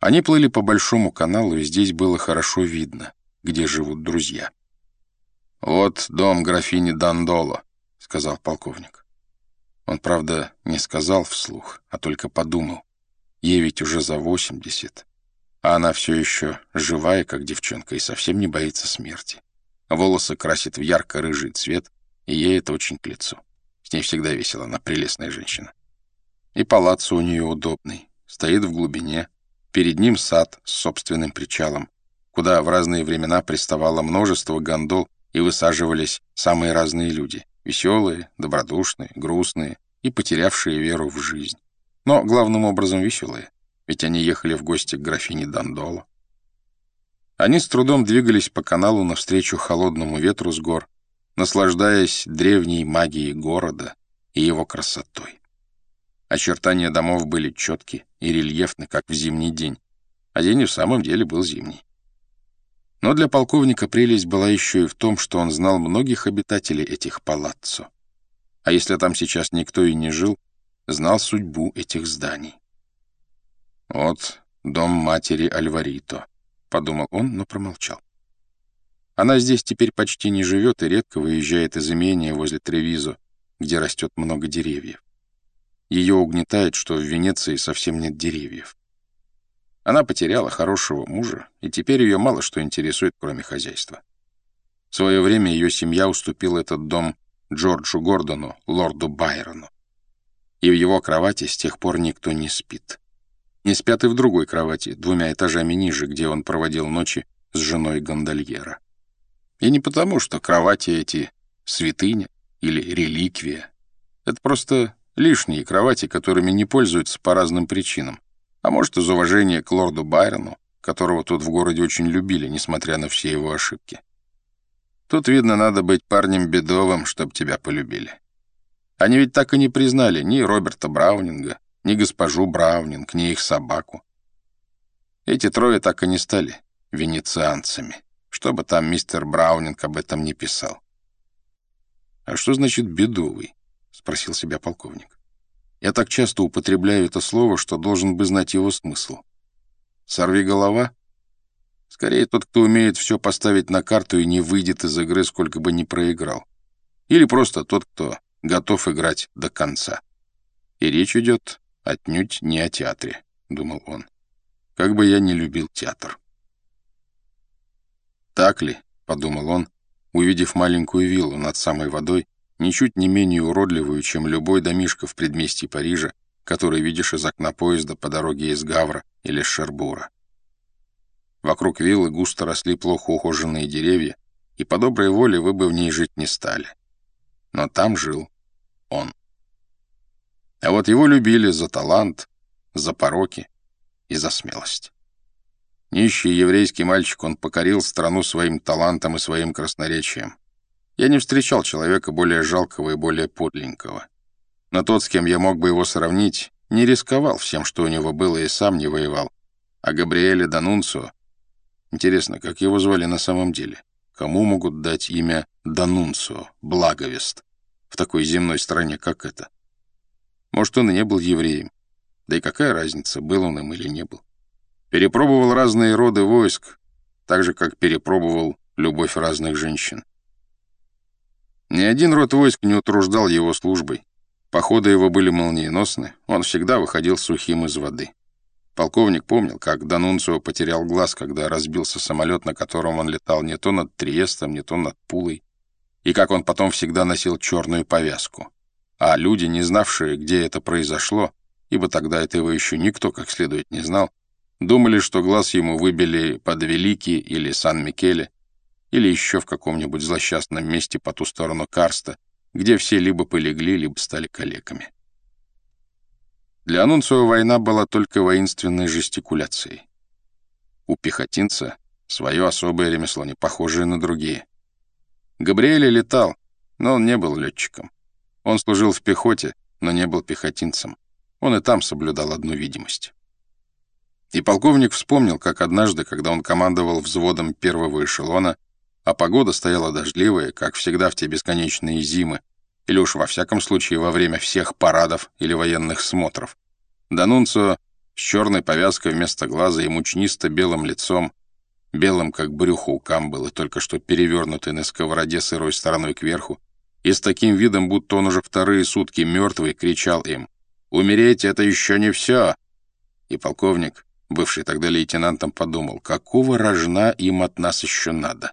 Они плыли по большому каналу, и здесь было хорошо видно, где живут друзья. «Вот дом графини Дандоло», — сказал полковник. Он, правда, не сказал вслух, а только подумал. Ей ведь уже за восемьдесят, а она все еще живая, как девчонка, и совсем не боится смерти. Волосы красит в ярко-рыжий цвет, и ей это очень к лицу. С ней всегда весело, она прелестная женщина. И палаццо у нее удобный, стоит в глубине, перед ним сад с собственным причалом, куда в разные времена приставало множество гондол и высаживались самые разные люди, веселые, добродушные, грустные и потерявшие веру в жизнь. Но главным образом веселые, ведь они ехали в гости к графине Дандоло. Они с трудом двигались по каналу навстречу холодному ветру с гор, наслаждаясь древней магией города и его красотой. Очертания домов были четки и рельефны, как в зимний день, а день и в самом деле был зимний. Но для полковника прелесть была еще и в том, что он знал многих обитателей этих палаццо. А если там сейчас никто и не жил, знал судьбу этих зданий. Вот дом матери Альварито, — подумал он, но промолчал. Она здесь теперь почти не живет и редко выезжает из имения возле Тревизо, где растет много деревьев. Ее угнетает, что в Венеции совсем нет деревьев. Она потеряла хорошего мужа, и теперь ее мало что интересует, кроме хозяйства. В свое время ее семья уступила этот дом Джорджу Гордону, лорду Байрону. И в его кровати с тех пор никто не спит. Не спят и в другой кровати, двумя этажами ниже, где он проводил ночи с женой гондольера. И не потому, что кровати эти — святыня или реликвия. Это просто лишние кровати, которыми не пользуются по разным причинам. А может, из уважения к лорду Байрону, которого тут в городе очень любили, несмотря на все его ошибки. Тут, видно, надо быть парнем бедовым, чтобы тебя полюбили. Они ведь так и не признали ни Роберта Браунинга, ни госпожу Браунинг, ни их собаку. Эти трое так и не стали венецианцами. Что бы там мистер Браунинг об этом не писал. «А что значит «бедовый»?» — спросил себя полковник. «Я так часто употребляю это слово, что должен бы знать его смысл. Сорви голова? Скорее, тот, кто умеет все поставить на карту и не выйдет из игры, сколько бы ни проиграл. Или просто тот, кто готов играть до конца. И речь идет отнюдь не о театре», — думал он. «Как бы я не любил театр». «Так ли?» — подумал он, увидев маленькую виллу над самой водой, ничуть не менее уродливую, чем любой домишко в предместье Парижа, который видишь из окна поезда по дороге из Гавра или Шербура. Вокруг виллы густо росли плохо ухоженные деревья, и по доброй воле вы бы в ней жить не стали. Но там жил он. А вот его любили за талант, за пороки и за смелость. Нищий еврейский мальчик, он покорил страну своим талантом и своим красноречием. Я не встречал человека более жалкого и более подленького. Но тот, с кем я мог бы его сравнить, не рисковал всем, что у него было, и сам не воевал. А Габриэле Данунцио... Интересно, как его звали на самом деле? Кому могут дать имя Данунцио, благовест, в такой земной стране, как это? Может, он и не был евреем. Да и какая разница, был он им или не был? Перепробовал разные роды войск, так же, как перепробовал любовь разных женщин. Ни один род войск не утруждал его службой. Походы его были молниеносны, он всегда выходил сухим из воды. Полковник помнил, как Данунцио потерял глаз, когда разбился самолет, на котором он летал не то над Триестом, не то над Пулой, и как он потом всегда носил черную повязку. А люди, не знавшие, где это произошло, ибо тогда этого еще никто как следует не знал, Думали, что глаз ему выбили под Великий или Сан-Микеле, или еще в каком-нибудь злосчастном месте по ту сторону Карста, где все либо полегли, либо стали калеками. Для Анунцио война была только воинственной жестикуляцией. У пехотинца свое особое ремесло, не похожее на другие. Габриэль летал, но он не был летчиком. Он служил в пехоте, но не был пехотинцем. Он и там соблюдал одну видимость. И полковник вспомнил, как однажды, когда он командовал взводом первого эшелона, а погода стояла дождливая, как всегда в те бесконечные зимы, или уж во всяком случае во время всех парадов или военных смотров. Данунцо с черной повязкой вместо глаза и мучнисто-белым лицом, белым, как брюхо у камбалы, только что перевернутый на сковороде сырой стороной кверху, и с таким видом, будто он уже вторые сутки мертвый, кричал им «Умереть — это еще не все!» И полковник, бывший тогда лейтенантом, подумал, какого рожна им от нас еще надо.